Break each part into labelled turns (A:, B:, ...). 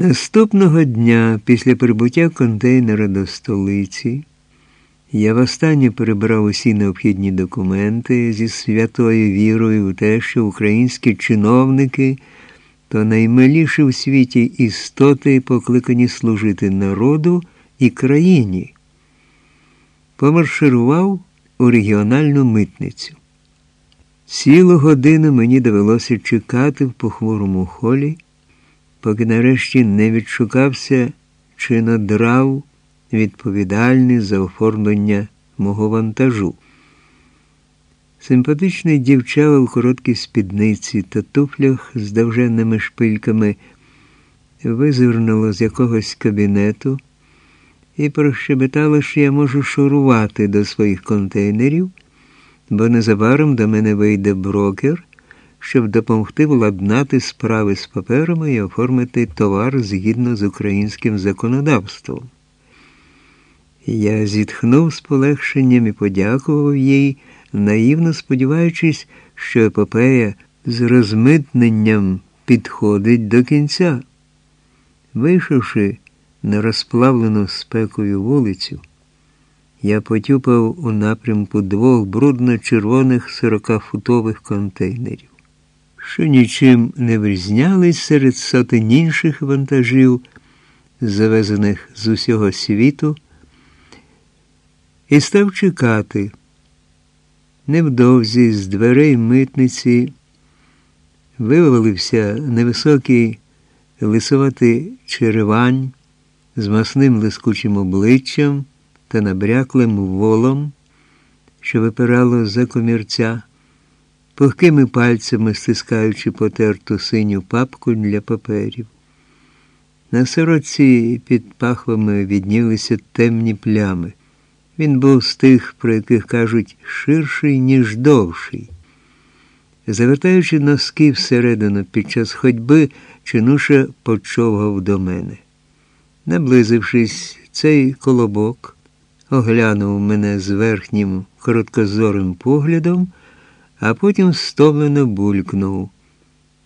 A: Наступного дня, після прибуття контейнера до столиці, я востаннє перебрав усі необхідні документи зі святою вірою в те, що українські чиновники то наймиліші в світі істоти, покликані служити народу і країні. Помарширував у регіональну митницю. Цілу годину мені довелося чекати в похмурому холі, поки нарешті не відшукався чи надрав відповідальний за оформлення мого вантажу. Симпатичний дівчава в короткій спідниці та туфлях з довженними шпильками визирнуло з якогось кабінету і прощебетало, що я можу шурувати до своїх контейнерів, бо незабаром до мене вийде брокер, щоб допомогти владнати справи з паперами і оформити товар згідно з українським законодавством. Я зітхнув з полегшенням і подякував їй, наївно сподіваючись, що епопея з розмитненням підходить до кінця. Вийшовши на розплавлену спекою вулицю, я потюпав у напрямку двох брудно-червоних сорокафутових контейнерів, що нічим не врізнялись серед сотень інших вантажів, завезених з усього світу і став чекати. Невдовзі з дверей митниці вивалився невисокий лисоватий черевань з масним лискучим обличчям та набряклим волом, що випирало за комірця, пухкими пальцями стискаючи потерту синю папку для паперів. На сороці під пахвами віднілися темні плями. Він був з тих, про яких кажуть, ширший, ніж довший. Завертаючи носки всередину під час ходьби, чинуша почовгав до мене. Наблизившись, цей колобок оглянув мене з верхнім короткозорим поглядом, а потім стомлено булькнув.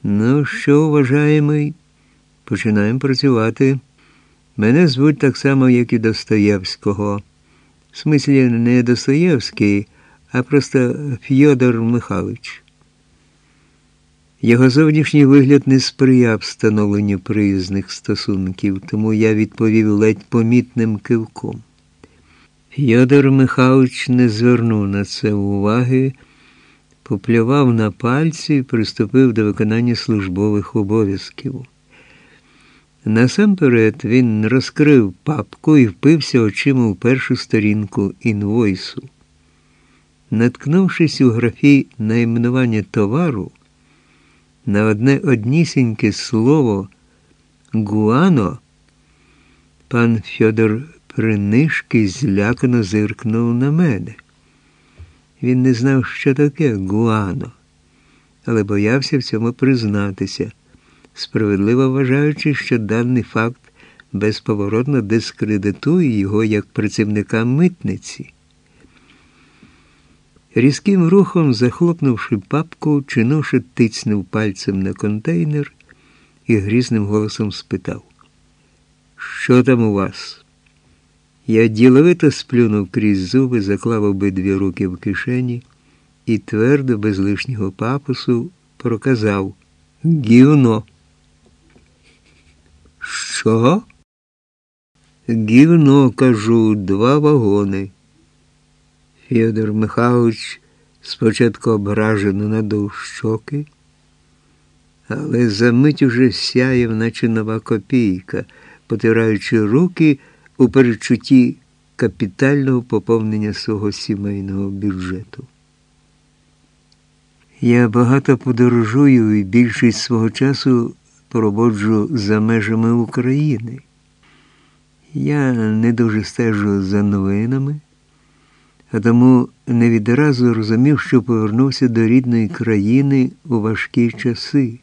A: Ну, що, вважаємий, починаємо працювати. Мене звуть так само, як і Достоєвського. В смислі не Достоєвський, а просто Фьодор Михайлович. Його зовнішній вигляд не сприяв встановленню приязних стосунків, тому я відповів ледь помітним кивком. Фьодор Михайлович не звернув на це уваги, поплював на пальці і приступив до виконання службових обов'язків. Насамперед він розкрив папку і впився очима в першу сторінку інвойсу. Наткнувшись у графі найменування товару, на одне однісіньке слово гуано, пан Фьодор принишки злякано зиркнув на мене. Він не знав, що таке гуано, але боявся в цьому признатися справедливо вважаючи, що даний факт безповоротно дискредитує його як працівника митниці. Різким рухом, захлопнувши папку, чинуша тицнув пальцем на контейнер і грізним голосом спитав, Що там у вас? Я діловито сплюнув крізь зуби, заклав обидві руки в кишені і твердо, без лишнього папусу, проказав Гівно. Що? Гівно, кажу, два вагони. Федор Михайлович спочатку ображено надув щоки, але за мить уже сяяв, наче нова копійка, потираючи руки у перечутті капітального поповнення свого сімейного бюджету. Я багато подорожую і більшість свого часу проводжу за межами України. Я не дуже стежу за новинами, а тому не відразу розумів, що повернувся до рідної країни у важкі часи.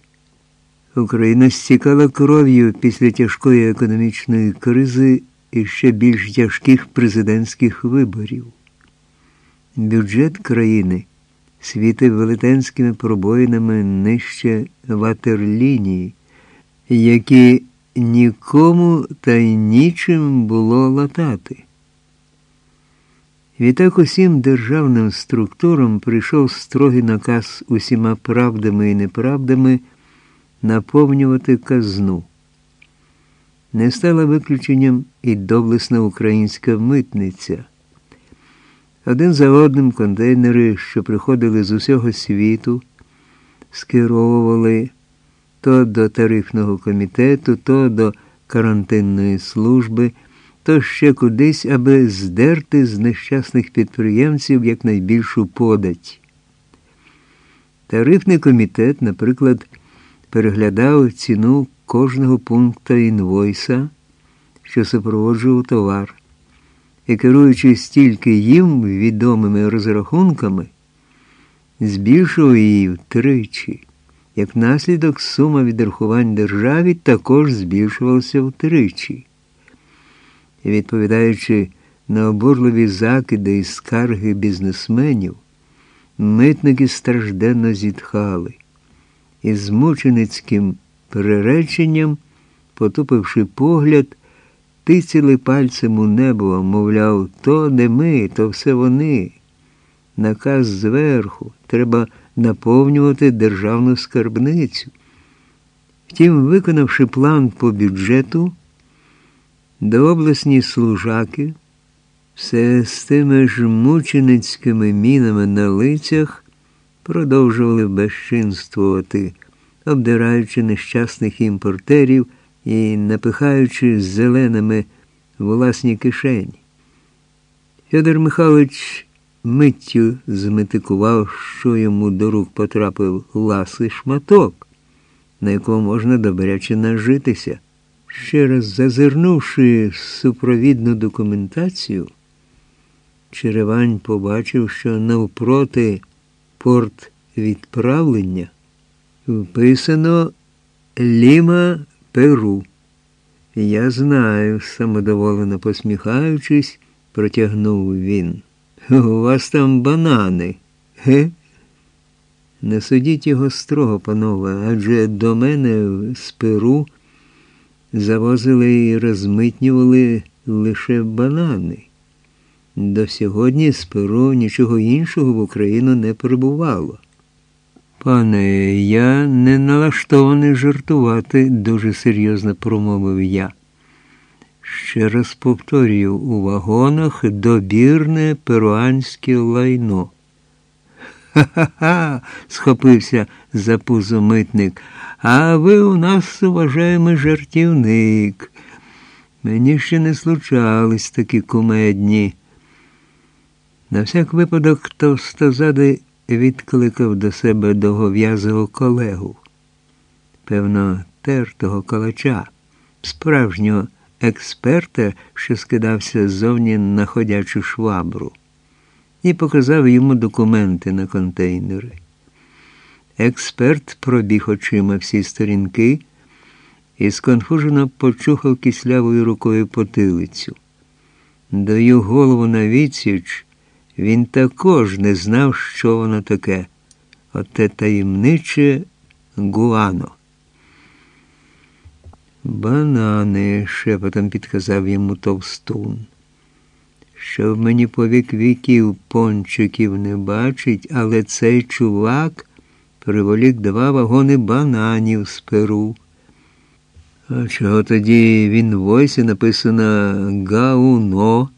A: Україна стікала кров'ю після тяжкої економічної кризи і ще більш тяжких президентських виборів. Бюджет країни світив велетенськими пробоїнами нижче ватерлінії які нікому та й нічим було латати. Відтак усім державним структурам прийшов строгий наказ усіма правдами і неправдами наповнювати казну. Не стала виключенням і доблесна українська митниця. Один за одним контейнери, що приходили з усього світу, скеровували то до тарифного комітету, то до карантинної служби, то ще кудись, аби здерти з нещасних підприємців якнайбільшу подать. Тарифний комітет, наприклад, переглядав ціну кожного пункту інвойса, що супроводжував товар, і керуючись тільки їм відомими розрахунками, збільшував її втричі. Як наслідок, сума відрахувань державі також збільшувалася втричі. Відповідаючи на обурливі закиди і скарги бізнесменів, митники стражденно зітхали і з мученицьким потупивши погляд, тицяли пальцем у небо, мовляв, то не ми, то все вони. Наказ зверху, треба наповнювати державну скарбницю. Втім, виконавши план по бюджету, до обласні служаки, все з тими ж мученицькими мінами на лицях продовжували безчинствувати, обдираючи нещасних імпортерів і напихаючи зеленими власні кишені. Федор Михайлович миттю зметикував, що йому до рук потрапив ласий шматок, на якому можна добряче нажитися. Ще раз зазирнувши супровідну документацію, Черевань побачив, що навпроти порт відправлення вписано Ліма Перу. Я знаю, самодоволено посміхаючись, протягнув він. У вас там банани, ге? Не судіть його строго, панове, адже до мене з Перу завозили і розмитнювали лише банани. До сьогодні з Перу нічого іншого в Україну не прибувало. Пане, я не налаштований жартувати, дуже серйозно промовив я. Ще раз повторюю, у вагонах добірне перуанське лайно. Ха-ха-ха, схопився за пузо митник. А ви у нас уважаємий жартівник. Мені ще не случались такі кумедні. На всяк випадок товстозадий відкликав до себе довгов'язого колегу, певно, тертого калача, справжнього експерта, що скидався ззовні на ходячу швабру, і показав йому документи на контейнери. Експерт пробіг очима всі сторінки і сконфужено почухав кислявою рукою потилицю. Даю голову на відсіч, він також не знав, що воно таке, оте таємниче гуано. Банани, шепотом підказав йому товстун. Щоб мені по вік віків пончиків не бачить, але цей чувак приволік два вагони бананів з перу. А чого тоді в інвойсі написано Гауно?